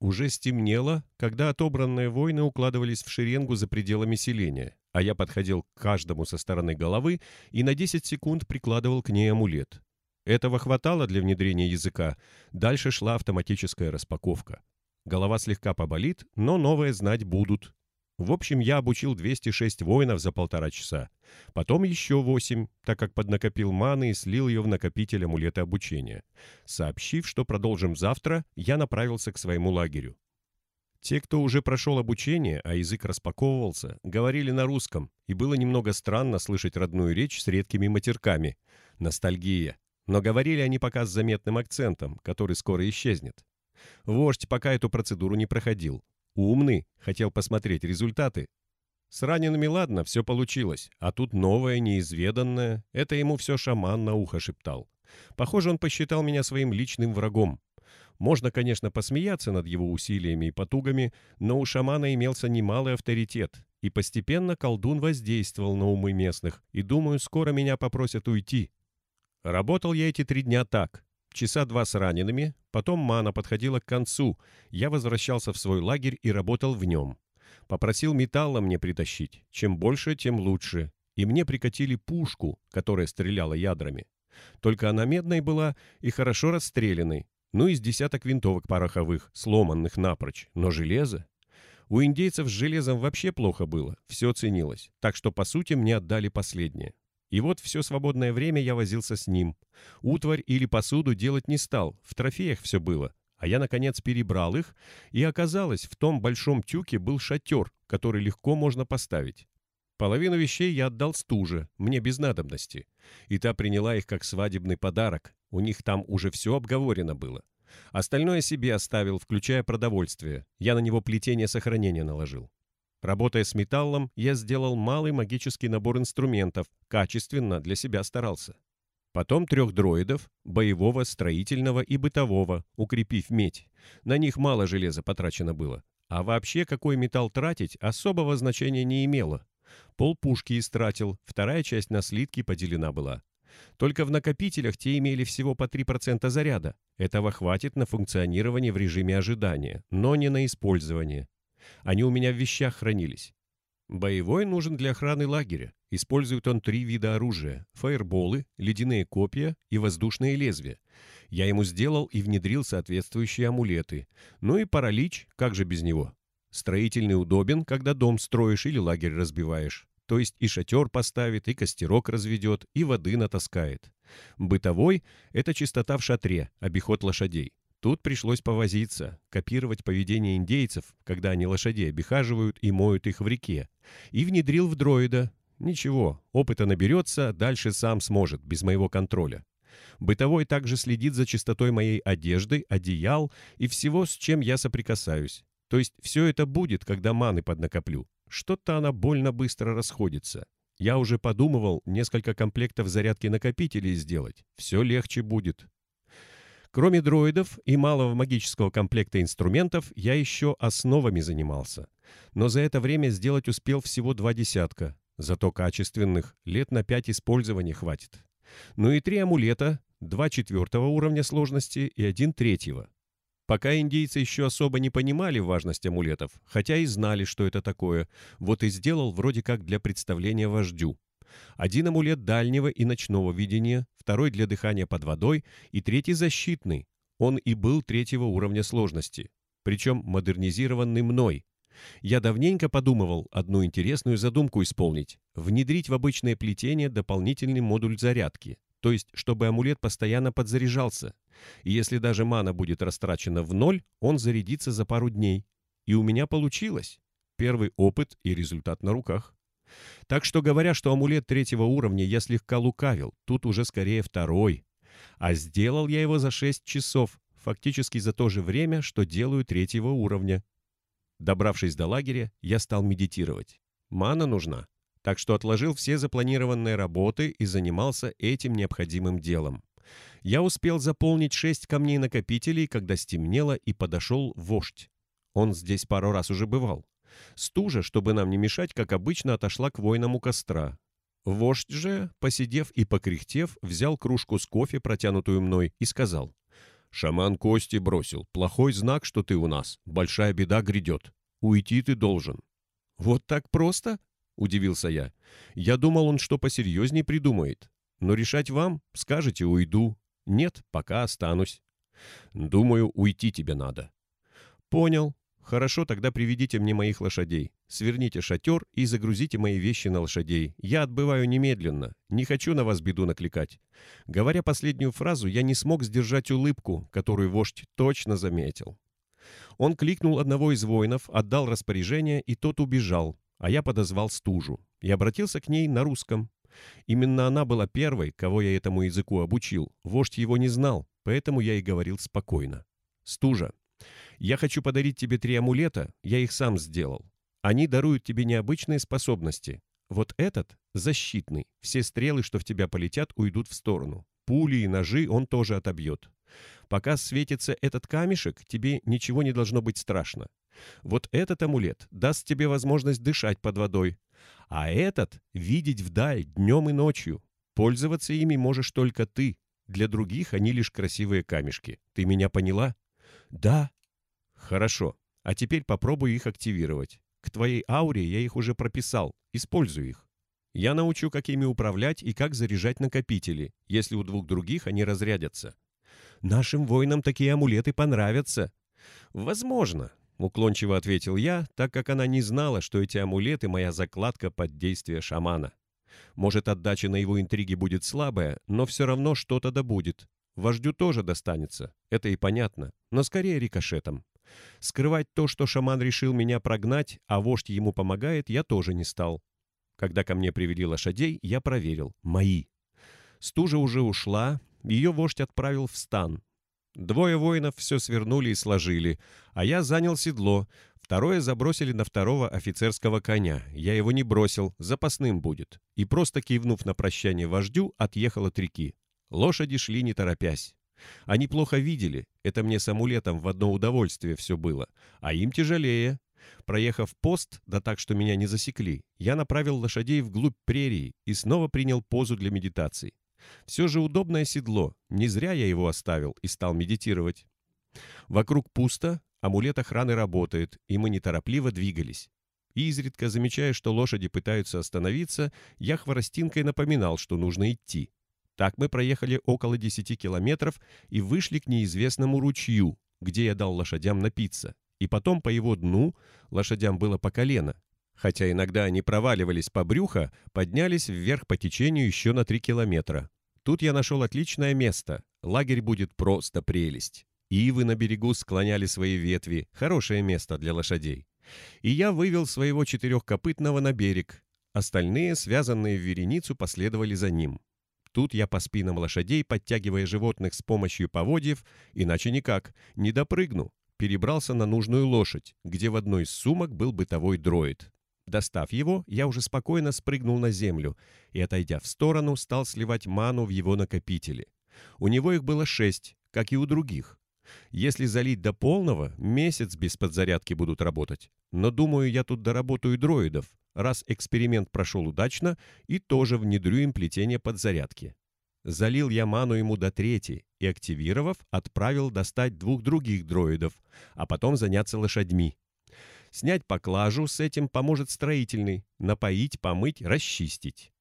Уже стемнело, когда отобранные воины укладывались в шеренгу за пределами селения, а я подходил к каждому со стороны головы и на 10 секунд прикладывал к ней амулет. Этого хватало для внедрения языка. Дальше шла автоматическая распаковка. Голова слегка поболит, но новое знать будут. В общем, я обучил 206 воинов за полтора часа. Потом еще 8, так как поднакопил маны и слил ее в накопитель амулета обучения. Сообщив, что продолжим завтра, я направился к своему лагерю. Те, кто уже прошел обучение, а язык распаковывался, говорили на русском, и было немного странно слышать родную речь с редкими матерками. Ностальгия. Но говорили они пока с заметным акцентом, который скоро исчезнет. Вождь пока эту процедуру не проходил. Умный, хотел посмотреть результаты. С ранеными ладно, все получилось, а тут новое, неизведанное. Это ему все шаман на ухо шептал. Похоже, он посчитал меня своим личным врагом. Можно, конечно, посмеяться над его усилиями и потугами, но у шамана имелся немалый авторитет, и постепенно колдун воздействовал на умы местных, и, думаю, скоро меня попросят уйти. Работал я эти три дня так. Часа два с ранеными, потом мана подходила к концу, я возвращался в свой лагерь и работал в нем. Попросил металла мне притащить, чем больше, тем лучше, и мне прикатили пушку, которая стреляла ядрами. Только она медной была и хорошо расстрелянной, ну и с десяток винтовок пороховых, сломанных напрочь, но железо. У индейцев с железом вообще плохо было, все ценилось, так что, по сути, мне отдали последнее. И вот все свободное время я возился с ним. Утварь или посуду делать не стал, в трофеях все было. А я, наконец, перебрал их, и оказалось, в том большом тюке был шатер, который легко можно поставить. Половину вещей я отдал стуже, мне без надобности. И та приняла их как свадебный подарок, у них там уже все обговорено было. Остальное себе оставил, включая продовольствие. Я на него плетение сохранения наложил. Работая с металлом, я сделал малый магический набор инструментов, качественно для себя старался. Потом трех дроидов, боевого, строительного и бытового, укрепив медь. На них мало железа потрачено было. А вообще, какой металл тратить, особого значения не имело. Пол пушки истратил, вторая часть на слитки поделена была. Только в накопителях те имели всего по 3% заряда. Этого хватит на функционирование в режиме ожидания, но не на использование. Они у меня в вещах хранились. Боевой нужен для охраны лагеря. Использует он три вида оружия – фаерболы, ледяные копья и воздушные лезвия. Я ему сделал и внедрил соответствующие амулеты. Ну и паралич, как же без него? Строительный удобен, когда дом строишь или лагерь разбиваешь. То есть и шатер поставит, и костерок разведет, и воды натаскает. Бытовой – это чистота в шатре, обиход лошадей. Тут пришлось повозиться, копировать поведение индейцев, когда они лошадей обихаживают и моют их в реке. И внедрил в дроида. Ничего, опыта наберется, дальше сам сможет, без моего контроля. Бытовой также следит за чистотой моей одежды, одеял и всего, с чем я соприкасаюсь. То есть все это будет, когда маны поднакоплю. Что-то она больно быстро расходится. Я уже подумывал несколько комплектов зарядки накопителей сделать. Все легче будет. Кроме дроидов и малого магического комплекта инструментов, я еще основами занимался. Но за это время сделать успел всего два десятка. Зато качественных лет на пять использования хватит. Ну и три амулета, два четвертого уровня сложности и один третьего. Пока индейцы еще особо не понимали важность амулетов, хотя и знали, что это такое, вот и сделал вроде как для представления вождю. Один амулет дальнего и ночного видения, второй для дыхания под водой и третий защитный. Он и был третьего уровня сложности, причем модернизированный мной. Я давненько подумывал одну интересную задумку исполнить – внедрить в обычное плетение дополнительный модуль зарядки, то есть чтобы амулет постоянно подзаряжался. И если даже мана будет растрачена в ноль, он зарядится за пару дней. И у меня получилось. Первый опыт и результат на руках. Так что, говоря, что амулет третьего уровня, я слегка лукавил, тут уже скорее второй. А сделал я его за 6 часов, фактически за то же время, что делаю третьего уровня. Добравшись до лагеря, я стал медитировать. Мана нужна, так что отложил все запланированные работы и занимался этим необходимым делом. Я успел заполнить шесть камней-накопителей, когда стемнело и подошел вождь. Он здесь пару раз уже бывал. Стужа, чтобы нам не мешать, как обычно, отошла к воинам у костра. Вождь же, посидев и покряхтев, взял кружку с кофе, протянутую мной, и сказал. «Шаман кости бросил. Плохой знак, что ты у нас. Большая беда грядет. Уйти ты должен». «Вот так просто?» — удивился я. «Я думал, он что посерьезней придумает. Но решать вам, скажете, уйду. Нет, пока останусь». «Думаю, уйти тебе надо». «Понял. Хорошо, тогда приведите мне моих лошадей. Сверните шатер и загрузите мои вещи на лошадей. Я отбываю немедленно. Не хочу на вас беду накликать». Говоря последнюю фразу, я не смог сдержать улыбку, которую вождь точно заметил. Он кликнул одного из воинов, отдал распоряжение, и тот убежал, а я подозвал стужу и обратился к ней на русском. Именно она была первой, кого я этому языку обучил. Вождь его не знал, поэтому я и говорил спокойно. «Стужа, я хочу подарить тебе три амулета, я их сам сделал. Они даруют тебе необычные способности. Вот этот — защитный. Все стрелы, что в тебя полетят, уйдут в сторону. Пули и ножи он тоже отобьет. Пока светится этот камешек, тебе ничего не должно быть страшно. Вот этот амулет даст тебе возможность дышать под водой. А этот — видеть вдаль днем и ночью. Пользоваться ими можешь только ты. Для других они лишь красивые камешки. Ты меня поняла? Да. Хорошо. А теперь попробуй их активировать. К твоей ауре я их уже прописал. Используй их. Я научу, как ими управлять и как заряжать накопители, если у двух других они разрядятся. Нашим воинам такие амулеты понравятся. Возможно, уклончиво ответил я, так как она не знала, что эти амулеты — моя закладка под действие шамана. Может, отдача на его интриги будет слабая, но все равно что-то да будет. Вождю тоже достанется, это и понятно, но скорее рикошетом. Скрывать то, что шаман решил меня прогнать, а вождь ему помогает, я тоже не стал. Когда ко мне привели лошадей, я проверил. Мои. Стужа уже ушла, ее вождь отправил в стан. Двое воинов все свернули и сложили, а я занял седло. Второе забросили на второго офицерского коня. Я его не бросил, запасным будет. И просто кивнув на прощание вождю, отъехал от реки. Лошади шли не торопясь. Они плохо видели, это мне с амулетом в одно удовольствие все было, а им тяжелее. Проехав пост, да так, что меня не засекли, я направил лошадей вглубь прерии и снова принял позу для медитации. Все же удобное седло, не зря я его оставил и стал медитировать. Вокруг пусто, амулет охраны работает, и мы неторопливо двигались. Изредка, замечая, что лошади пытаются остановиться, я хворостинкой напоминал, что нужно идти. Так мы проехали около 10 километров и вышли к неизвестному ручью, где я дал лошадям напиться. И потом по его дну лошадям было по колено. Хотя иногда они проваливались по брюхо, поднялись вверх по течению еще на 3 километра. Тут я нашел отличное место. Лагерь будет просто прелесть. Ивы на берегу склоняли свои ветви. Хорошее место для лошадей. И я вывел своего четырехкопытного на берег. Остальные, связанные в вереницу, последовали за ним. Тут я по спинам лошадей, подтягивая животных с помощью поводьев, иначе никак, не допрыгну. Перебрался на нужную лошадь, где в одной из сумок был бытовой дроид. Достав его, я уже спокойно спрыгнул на землю и, отойдя в сторону, стал сливать ману в его накопители. У него их было шесть, как и у других. Если залить до полного, месяц без подзарядки будут работать. Но, думаю, я тут доработаю дроидов, раз эксперимент прошел удачно, и тоже внедрю им плетение подзарядки. Залил я ману ему до трети и, активировав, отправил достать двух других дроидов, а потом заняться лошадьми. Снять поклажу с этим поможет строительный, напоить, помыть, расчистить.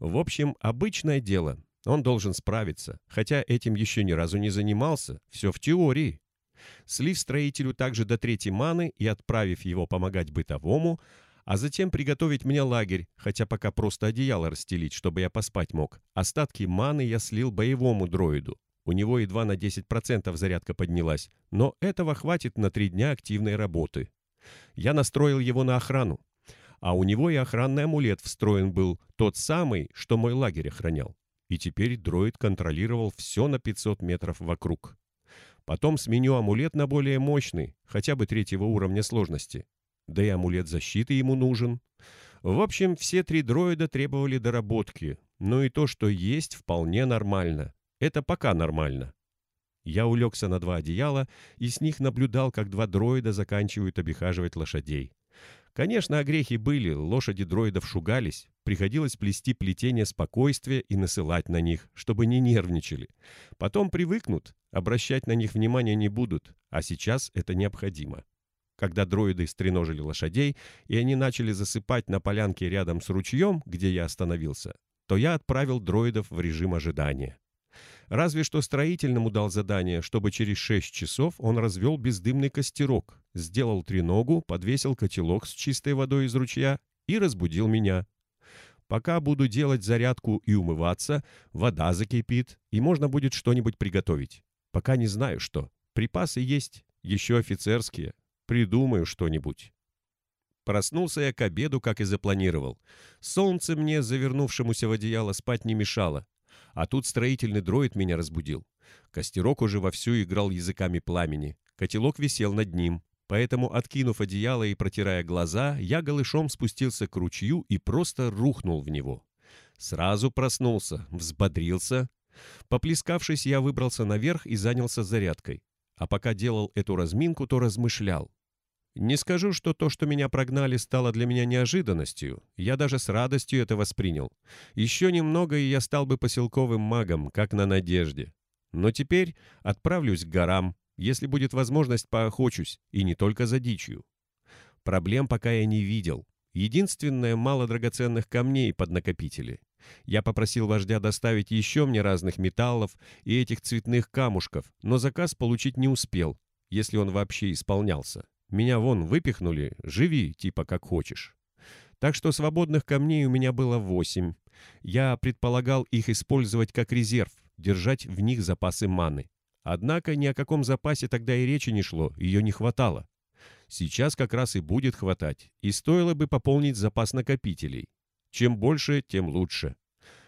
В общем, обычное дело. Он должен справиться, хотя этим еще ни разу не занимался, все в теории. Слив строителю также до третьей маны и отправив его помогать бытовому, а затем приготовить мне лагерь, хотя пока просто одеяло расстелить, чтобы я поспать мог. Остатки маны я слил боевому дроиду. У него едва на 10% зарядка поднялась, но этого хватит на три дня активной работы. Я настроил его на охрану. А у него и охранный амулет встроен был, тот самый, что мой лагерь охранял. И теперь дроид контролировал все на 500 метров вокруг. Потом сменю амулет на более мощный, хотя бы третьего уровня сложности. Да и амулет защиты ему нужен. В общем, все три дроида требовали доработки, но и то, что есть, вполне нормально. Это пока нормально. Я улегся на два одеяла и с них наблюдал, как два дроида заканчивают обихаживать лошадей. Конечно, огрехи были, лошади дроидов шугались, приходилось плести плетение спокойствия и насылать на них, чтобы не нервничали. Потом привыкнут, обращать на них внимания не будут, а сейчас это необходимо. Когда дроиды стреножили лошадей, и они начали засыпать на полянке рядом с ручьем, где я остановился, то я отправил дроидов в режим ожидания. Разве что строительному дал задание, чтобы через 6 часов он развел бездымный костерок, сделал треногу, подвесил котелок с чистой водой из ручья и разбудил меня. Пока буду делать зарядку и умываться, вода закипит, и можно будет что-нибудь приготовить. Пока не знаю что. Припасы есть, еще офицерские. Придумаю что-нибудь. Проснулся я к обеду, как и запланировал. Солнце мне, завернувшемуся в одеяло, спать не мешало. А тут строительный дроид меня разбудил. Костерок уже вовсю играл языками пламени. Котелок висел над ним. Поэтому, откинув одеяло и протирая глаза, я голышом спустился к ручью и просто рухнул в него. Сразу проснулся, взбодрился. Поплескавшись, я выбрался наверх и занялся зарядкой. А пока делал эту разминку, то размышлял. Не скажу, что то, что меня прогнали, стало для меня неожиданностью. Я даже с радостью это воспринял. Еще немного, и я стал бы поселковым магом, как на надежде. Но теперь отправлюсь к горам. Если будет возможность, поохочусь, и не только за дичью. Проблем пока я не видел. Единственное, мало драгоценных камней под накопители. Я попросил вождя доставить еще мне разных металлов и этих цветных камушков, но заказ получить не успел, если он вообще исполнялся. Меня вон выпихнули, живи, типа как хочешь. Так что свободных камней у меня было восемь. Я предполагал их использовать как резерв, держать в них запасы маны. Однако ни о каком запасе тогда и речи не шло, ее не хватало. Сейчас как раз и будет хватать, и стоило бы пополнить запас накопителей. Чем больше, тем лучше.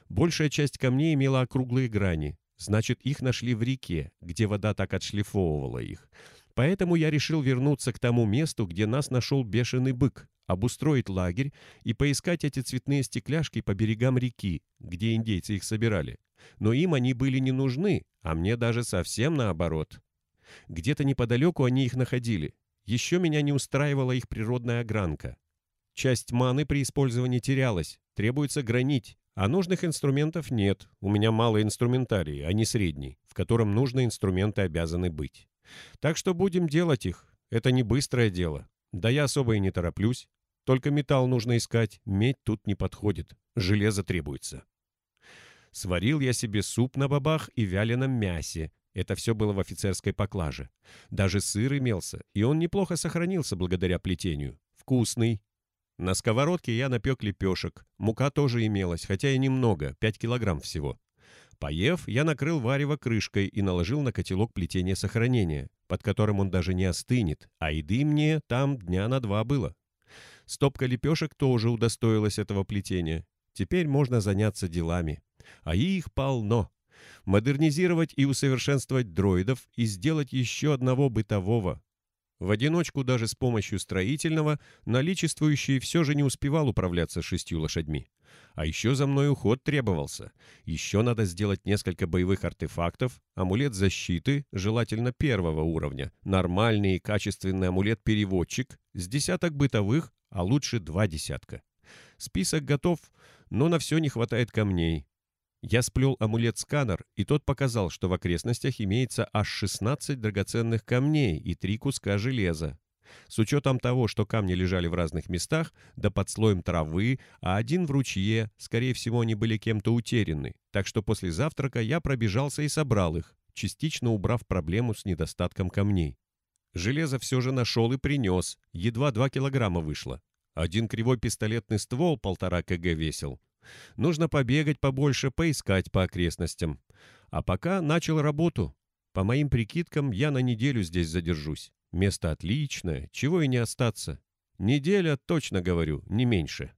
Большая часть камней имела округлые грани, значит, их нашли в реке, где вода так отшлифовывала их. Поэтому я решил вернуться к тому месту, где нас нашел бешеный бык, обустроить лагерь и поискать эти цветные стекляшки по берегам реки, где индейцы их собирали. Но им они были не нужны, а мне даже совсем наоборот. Где-то неподалеку они их находили. Еще меня не устраивала их природная огранка. Часть маны при использовании терялась, требуется гранить, а нужных инструментов нет. У меня мало инструментарий, а не средний, в котором нужные инструменты обязаны быть. Так что будем делать их. Это не быстрое дело. Да я особо и не тороплюсь. Только металл нужно искать, медь тут не подходит. Железо требуется. Сварил я себе суп на бабах и вяленом мясе. Это все было в офицерской поклаже. Даже сыр имелся, и он неплохо сохранился благодаря плетению. Вкусный. На сковородке я напек лепешек. Мука тоже имелась, хотя и немного, 5 килограмм всего. Поев, я накрыл варево крышкой и наложил на котелок плетение сохранения, под которым он даже не остынет, а еды мне там дня на два было. Стопка лепешек тоже удостоилась этого плетения. Теперь можно заняться делами. А их полно. Модернизировать и усовершенствовать дроидов и сделать еще одного бытового. В одиночку даже с помощью строительного наличествующий все же не успевал управляться шестью лошадьми. А еще за мной уход требовался. Еще надо сделать несколько боевых артефактов, амулет защиты, желательно первого уровня, нормальный и качественный амулет-переводчик, с десяток бытовых, а лучше два десятка. Список готов, но на все не хватает камней. Я сплел амулет-сканер, и тот показал, что в окрестностях имеется аж 16 драгоценных камней и три куска железа. С учетом того, что камни лежали в разных местах, да под слоем травы, а один в ручье, скорее всего, они были кем-то утеряны. Так что после завтрака я пробежался и собрал их, частично убрав проблему с недостатком камней. Железо все же нашел и принес, едва 2 килограмма вышло. Один кривой пистолетный ствол полтора кг весил. Нужно побегать побольше, поискать по окрестностям. А пока начал работу. По моим прикидкам, я на неделю здесь задержусь. Место отличное, чего и не остаться. Неделя, точно говорю, не меньше.